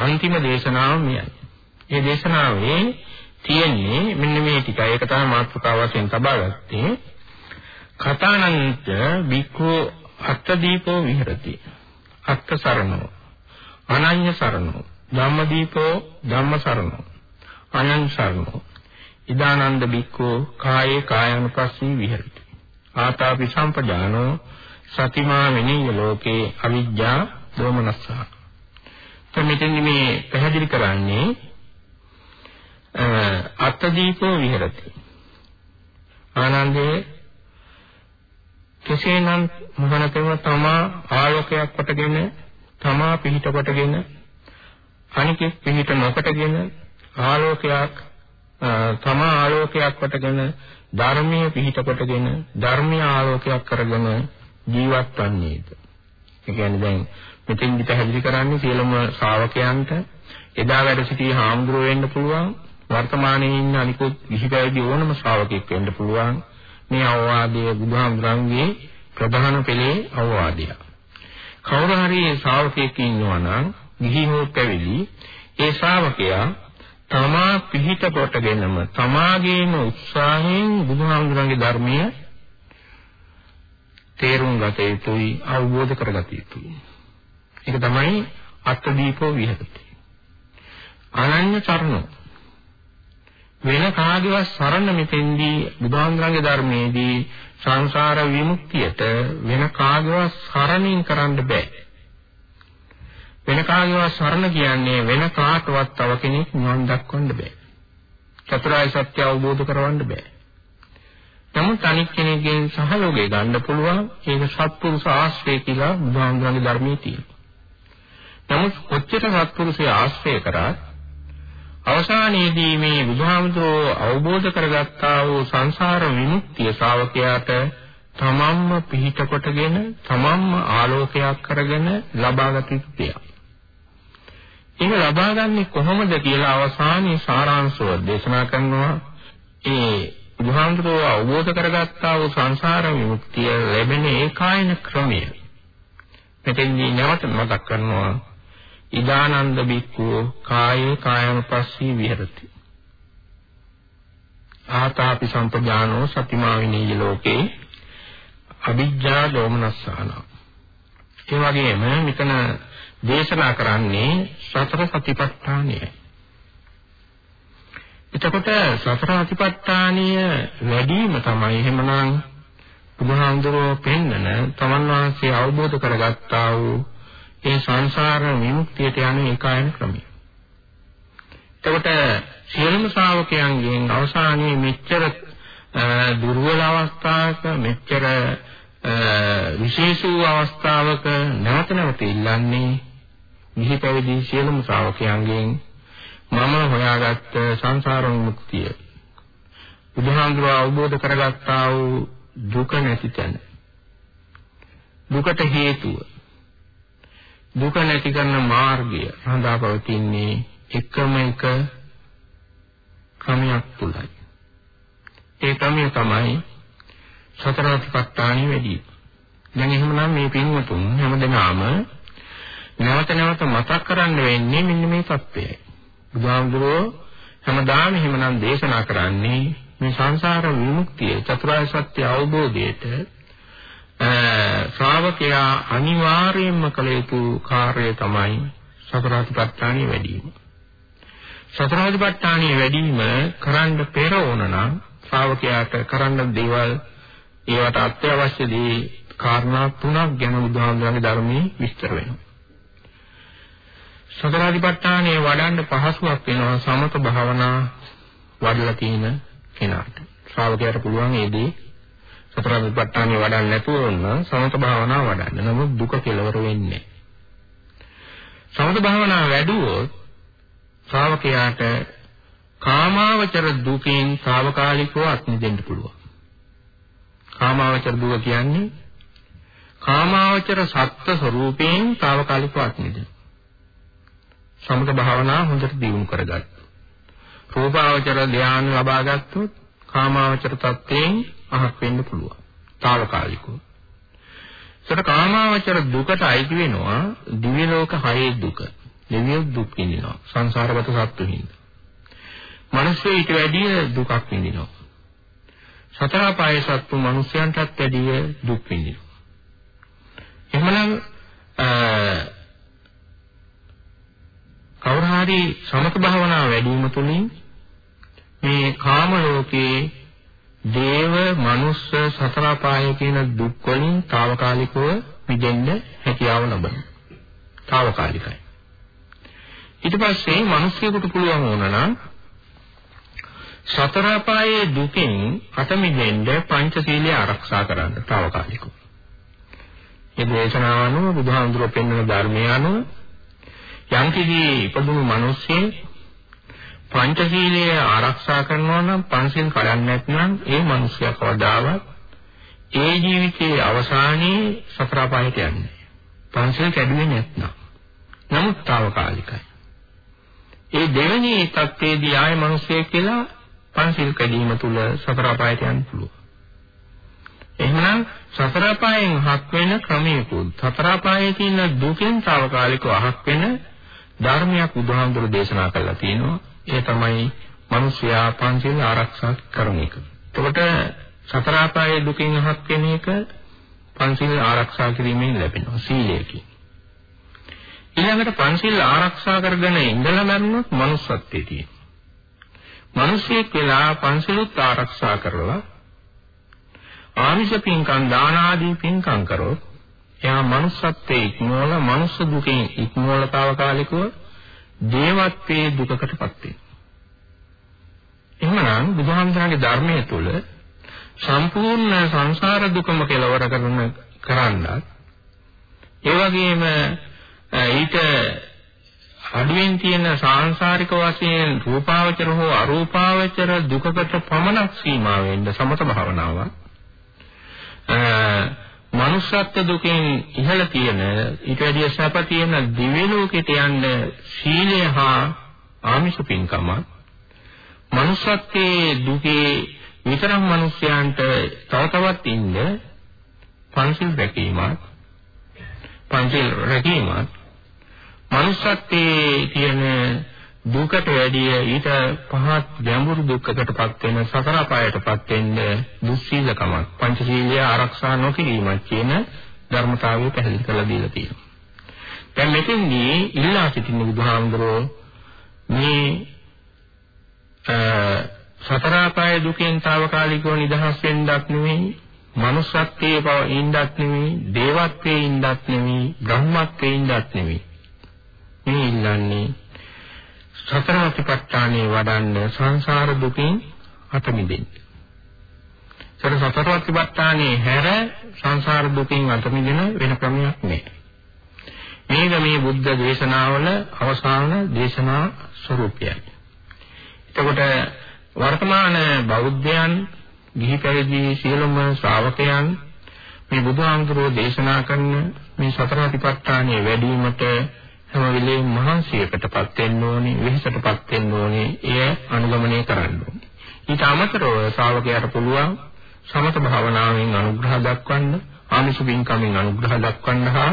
අන්තිම දේශනාව මෙයයි. මේ දේශනාවේ තියෙන්නේ මෙන්න මේ ටිකයි. ඒක තමයි මාතෘකාව වශයෙන් තබා ගත්තේ. කතානංච බික්ඛු අත්තදීපෝ විහෙරති. අත්ත සරණෝ අනඤ්‍ය සරණෝ ධම්මදීපෝ ධම්ම සරණෝ අනඤ්‍ය සරණෝ ඉදානන්ද බික්ඛෝ කායේ කායानुපස්සී විහෙරති. ආතාපි සම්පජානෝ සතිමා විනීය ලෝකේ අවිජ්ජා දෝමනස්සහ මෙතෙන්දි මේ පැහැදිලි කරන්නේ අත්දීපෝ විහෙරති. ආනන්දේ කෙසේනම් මහණතම තමා ආලෝකයක් කොටගෙන තමා පිහිට කොටගෙන අනිකෙක් පිහිට නොකොටගෙන ආලෝකයක් තමා ආලෝකයක් කොටගෙන ධර්මයේ පිහිට කොටගෙන ධර්මීය ආලෝකයක් කරගෙන ජීවත් වන්නේද ඒ කියන්නේ දැන් මෙතෙන්දි පැහැදිලි කරන්නේ සියලුම ශ්‍රාවකයන්ට එදා වැඩ සිටි හාමුදුරුවෝ වෙන්න පුළුවන් වර්තමානයේ ඉන්න අනිකුත් විහිදැවිදි ඕනම ශ්‍රාවකෙක් වෙන්න පුළුවන් මේ අවවාදය බුදුහාමුදුරන්ගේ ප්‍රධාන පෙළේ අවවාදය. කවුරු හරි ශ්‍රාවකෙක් ඉන්නවා නම් ගිහි හෝ පැවිදි ඒ ශ්‍රාවකයා තමා පිහිට කොටගෙනම තමාගේම උත්සාහයෙන් බුදුහාමුදුරන්ගේ ධර්මය තේරුම් ගත යුතුයි අවබෝධ කරගත යුතුයි. ඒක තමයි අත්දීපෝ විහෙරති. අනන්‍ය චරණ වෙන කාගේවත් සරණ මෙතෙන්දී බුදුහාමුදුරන්ගේ ධර්මයේදී සංසාර විමුක්තියට වෙන කාගේවත් සරණින් කරන්න බෑ. වෙන කාගේවත් සරණ කියන්නේ වෙන කාටවත් තව කෙනෙක් නිවන් දක්වන්න බෑ. චතුරාර්ය සත්‍ය අවබෝධ කරවන්න බෑ. නමුත් අනික් කෙනෙක්ගෙන් සහයෝගය ගන්න පුළුවන් ඒක සත්පුරුෂ ආශ්‍රය කියලා බුදුහාමුදුරන්ගේ ධර්මයේ තියෙනවා. නමුත් කොච්චර සත්පුරුෂය ආශ්‍රය කරත් අවසානයේදී මේ බුදුහාමුදුරෝ අවබෝධ කරගත්තා වූ සංසාර විමුක්තිය ශ්‍රාවකයාට තමන්ම පිහිට කොටගෙන තමන්ම ආලෝකයක් කරගෙන ලබාගත යුතුය. ඒක ලබාගන්නේ කොහොමද කියලා අවසානයේ සාරාංශව දේශනා කරනවා. ඒ බුදුහාමුදුරෝ අවබෝධ කරගත්තා වූ සංසාර විමුක්තිය ලැබෙන ඒකායන ක්‍රමය. මෙතෙන්දී නැවත මතක් කරනවා ඉදානන්ද බික්ඛු කායේ කායනුපස්සී විහෙරති. ආතාපි සම්පජානෝ සතිමා විනීය ලෝකේ අවිජ්ජා දෝමනස්සාන. ඒ වගේම මෙතන දේශනා කරන්නේ සතර සතිපට්ඨානයයි. එතකොට සතර සතිපට්ඨානීය වැඩිම තමයි එහෙමනම් බුදුහාමුදුරුවෝ පෙන්නන තමන් වහන්සේ අවබෝධ කරගත්තා වූ ඒ සංසාර විමුක්තියට යන ඒකායන ක්‍රමය. එතකොට සියලුම ශ්‍රාවකයන්ගෙන් අවසානයේ මෙච්චර දුර්වල අවස්ථාවක මෙච්චර විශේෂ වූ අවස්ථාවක නැවත නැවත ඉල්ලන්නේ මිහි පැවිදි සියලුම ශ්‍රාවකයන්ගෙන් මම හොයාගත්ත සංසාර විමුක්තිය බුදුහාමුදුරුවෝ අවබෝධ කරගත්තා වූ දුක නැති තැන දුකට හේතුව දුක නැති කරන මාර්ගය සඳහා පවතින්නේ එකම එක ක්‍රමයක් තුලයි. ඒ ක්‍රමය තමයි සතර අතිපට්ඨානෙ වැඩි. දැන් එහෙමනම් මේ පින්වතුන් හැමදෙනාම නැවත නැවත මතක් කරන්න වෙන්නේ මෙන්න මේ தත්ත්වයයි. බුදුහාමුදුරුවෝ හැමදාම එහෙමනම් දේශනා කරන්නේ මේ සංසාර විමුක්තිය චතුරාර්ය සත්‍ය අවබෝධයට ශ්‍රාවකයා අනිවාර්යයෙන්ම කළ යුතු කාර්යය තමයි සතරාතිපට්ඨානිය වැඩි වීම. සතරාතිපට්ඨානිය වැඩි වීම කරන්න පෙර ඕන නම් ශ්‍රාවකයාට කරන්න දේවල් ඒවට අත්‍යවශ්‍ය දේ කාරණා තුනක් ගැන බුදුහාමුදුරන්ගේ ධර්මයේ විස්තර වෙනවා. සතරාදිපට්ඨානයේ වඩන්න පහසුවක් වෙනවා සමත භාවනා වඩලා තියෙන කෙනාට. ශ්‍රාවකයාට පුළුවන් ඒ දේ සතරාදිපට්ඨානයේ වඩන්න නැතුව වුණා සමත භාවනා වඩන්න. නමුත් දුක කෙලවර වෙන්නේ සමත භාවනා වැඩුවොත් ශ්‍රාවකයාට කාමාවචර දුකෙන් සාවකාලිකව අත් මිදෙන්න පුළුවන්. කාමාවචර දුක කියන්නේ කාමාවචර සත්ත්ව ස්වરૂපයෙන් తాවකාලිකව අත්මිදෙන. සමත භාවනාව හොඳට දියුණු කරගන්න. රූපාවචර ධානය ලබා ගත්තොත් කාමාවචර තත්ත්වයෙන් අහක් වෙන්න පුළුවන්. తాවකාලිකව. ඒකට කාමාවචර දුකට අයිති වෙනවා දිව්‍ය ලෝක හයේ දුක. දෙවියෝ දුක් විඳිනවා. සංසාරගත සත්තු හින්දා. මිනිස්සු ඊට වැඩිය දුකක් විඳිනවා. සතර පායේ සත්තු මිනිසයන්ටත් වැඩිය දුක් විඳිනවා. එහෙමනම් කවුරු හරි සමත භාවනාව වැඩි වීම තුලින් මේ කාම ලෝකයේ දේව, මනුස්ස, සතර පාය කියන දුක් වලින් తాවකාලිකව මිදෙන්න හැකියාව ලබනවා. తాවකාලිකයි. ඊට පස්සේ මිනිස්යෙකුට පුළුවන් වුණා නම් සතර පායේ දුකෙන් අත මිදෙන්න පංචශීලයේ ආරක්ෂා කරන්න తాවකාලිකව. මේ දේශනාව අනුව බුදුහාමුදුරුවෝ පෙන්වන ධර්මය අනුව යම් කිසි ඉපදුණු මිනිස්සේ පංචශීලය ආරක්ෂා කරනවා නම් පංචශීල කඩන්නේ නැත්නම් ඒ මිනිසයා කවදාවත් ඒ ජීවිතයේ අවසානයේ සතර අපායට යන්නේ. පංචශීල කැඩුවේ නැත්නම්. නමුත් తాවකාලිකයි. ඒ දෙවෙනි තත්ත්වයේදී ආයේ මිනිස්සෙක් කියලා පංචශීල කැඩීම තුල සතර අපායට යන්න පුළුවන්. එහෙනම් සතර අපායෙන් හක් වෙන ක්‍රමයකුත් සතර අපායේ තියෙන දුකෙන් తాවකාලිකව අහක් වෙන ධර්මයක් බුදුහාමුදුරු දේශනා කළා තියෙනවා. ඒ තමයි මිනිස්යා පංචශීල ආරක්ෂා කරන එක. එතකොට සතර අපායේ දුකින් අහක් වෙන එක පංචශීල ආරක්ෂා කිරීමෙන් ලැබෙනවා සීලයකින්. ඊළඟට පංචශීල ආරක්ෂා කරගෙන ඉඳලා මරනොත් manussත්වයේ තියෙනවා. මිනිසෙක් වෙලා පංචශීලත් ආරක්ෂා කරලා ආමිෂ පින්කම් දාන ආදී පින්කම් කරොත් එයා manussත්වයේ ඉක්මවලා manuss දුකෙන් ඉක්මවලා తాවකාලිකව දේවත්වයේ දුකකටපත් වෙනවා. එහෙමනම් බුදුහාමුදුරන්ගේ ධර්මයේ තුල සම්පූර්ණ සංසාර දුකම කෙලවර කරන කරන්නත් ඒ වගේම ඊට අඩුවෙන් තියෙන සාංශාරික වශයෙන් රූපාවචර හෝ අරූපාවචර දුකකට පමණක් සීමා වෙන්න සමත භාවනාව. මනුෂ්‍යත්ව දුකෙන් ඉහළ තියෙන ඊට වැඩිය සැප තියෙන දිව්‍ය ලෝකෙට යන්න සීලය හා ආමිෂ පින්කම මනුෂ්‍යත්වයේ දුකේ විතරක් මිනිස්යන්ට තව තවත් ඉන්න පංචිල් රැකීමත් පංචිල් රැකීමත් මනුෂ්‍යත්වයේ තියෙන දුකට වැඩිය ඊට පහත් ගැඹුරු දුක්කකටපත් වෙන සතර අපායටපත් වෙන්න දුස්සීලකමක් පංචශීලය ආරක්ෂා නොකිරීමක් කියන ධර්මතාවය පැහැදිලි කරලා දීලා තියෙනවා. දැන් මෙතෙන්දී ඉල්ලා සිටින බුදුහාමුදුරෝ මේ සතර අපාය දුකෙන් తాවකාලිකව නිදහස් වෙන්නත් නෙවෙයි මනුෂ්‍යත්වයේ බව ඉන්නත් නෙවෙයි දේවත්වයේ ඉන්නත් නෙවෙයි බ්‍රහ්මත්වයේ ඉන්නත් නෙවෙයි මේ ඉල්ලන්නේ සතර අතිපට්ඨානේ වඩන්න සංසාර දුකින් අත මිදෙන්න. සතර සතර අතිපට්ඨානේ හැර සංසාර දුකින් අත මිදෙන වෙන ක්‍රමයක් නැහැ. මේක මේ බුද්ධ දේශනාවල අවසාන දේශනා ස්වરૂපයයි. එතකොට වර්තමාන බෞද්ධයන් ගිහි පැවිදි සියලුම ශ්‍රාවකයන් මේ බුදුහාමුදුරෝ දේශනා කරන මේ සතර අතිපට්ඨානයේ වැඩිවීමට හැම වෙලේම මහන්සියකටපත් වෙන්න ඕනේ, වෙහෙසටපත් වෙන්න ඕනේ, එය අනුගමනය කරන්න ඕනේ. ඊට අමතරව ශ්‍රාවකයාට පුළුවන් සමත භාවනාවෙන් අනුග්‍රහ දක්වන්න, ආමිෂ පින්කමෙන් අනුග්‍රහ දක්වන්න හා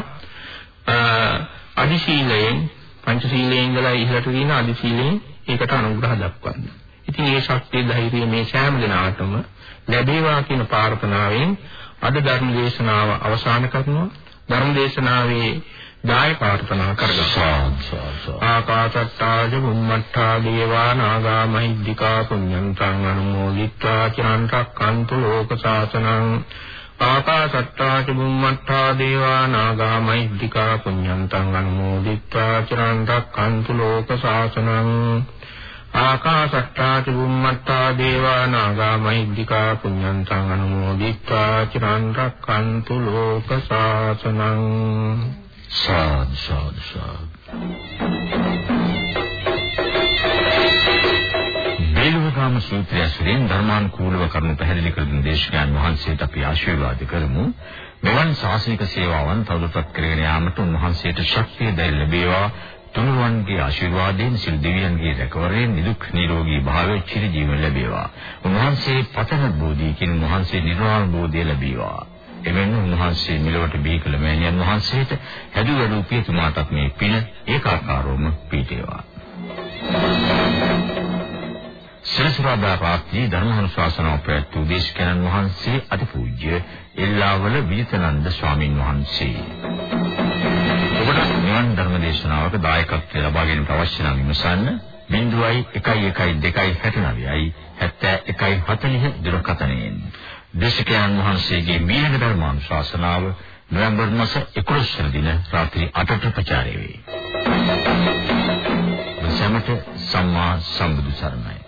අදි සීලයෙන්, පංච සීලයෙන් ඉඳලා ඉහළට තියෙන අදි සීලයෙන් ඒකට අනුග්‍රහ දක්වන්න. ඉතින් මේ ශක්තිය ධෛර්යය මේ සෑම දිනාටම ලැබේවා කියන ප්‍රාර්ථනාවෙන් අද ධර්ම දේශනාව අවසන් කරනවා. ධර්ම දේශනාවේ ඥාය ප්‍රාර්ථනා කරගන්නවා. ආකාශත්තාජ බුම්මත්තා දේවා නාගා මහිද්దికා පුඤ්ඤන්තං අනුමෝදිත්වා චිරන් රැක්කන්තු ලෝක සාසනං. ආකාශත්තාජ බුම්මත්තා දේවා නාගා මහිද්దికා පුඤ්ඤන්තං අනුමෝදිත්වා චිරන් රැක්කන්තු ලෝක සාසනං. ආකාශත්තා චුම්මත්තා දේවා නාගා මහිද්దికා පුඤ්ඤන්තං අනුමෝදිත්වා චිරන් රැක්කන්තු ලෝක සාසනං සාදු සාදු සාදු බේලුවගාම සූත්‍රය ඇසුරින් ධර්මානුකූලව කරුණු පැහැදිලි කරන දේශකයන් වහන්සේට අපි ආශිර්වාද කරමු. මෙවන් ශාසනික සේවාවන් තවදුරටත් කරගෙන යාමට උන්වහන්සේට ශක්තිය දැල් ලැබේවා. තුනුරුවන්ගේ ආශිර්වාදයෙන් සිල් දෙවියන්ගේ රැකවරයෙන් නිදුක් නිරෝගී භාවයේ චිර ජීවන ලැබේවා. උන්වහන්සේ පතන බෝධියකින් උන්වහන්සේ නිර්වාණ බෝධිය ලැබේවා. එමෙන්න උන්වහන්සේ මෙලොවට බිහි කළ මෑණියන් වහන්සේට හැදු වැඩු පියතුමාටත් මේ පින ඒකාකාරවම පිටේවා. සසරදා රාත්‍රී ධර්මානුශාසනාව පැවැත්වූ දේශකයන්න් වහන්සේ අතිපූජ්‍ය එල්ලාවල විජිතනන්ද ස්වාමින් වහන්සේ. ඔබට නිවන් ධර්ම දේශනාවක දායකත්වය ලබා ගැනීමට අවශ්‍ය නම් විමසන්න 011269යි 7140 දුරකථනයෙන් දේශකයන් වහන්සේගේ මීනක ධර්මානුශාසනාව නොවැම්බර් මාස 11 වෙනි දින රාත්‍රී 8ට ප්‍රචාරය වේ. සැමට සම්මා සම්බුදු සරණයි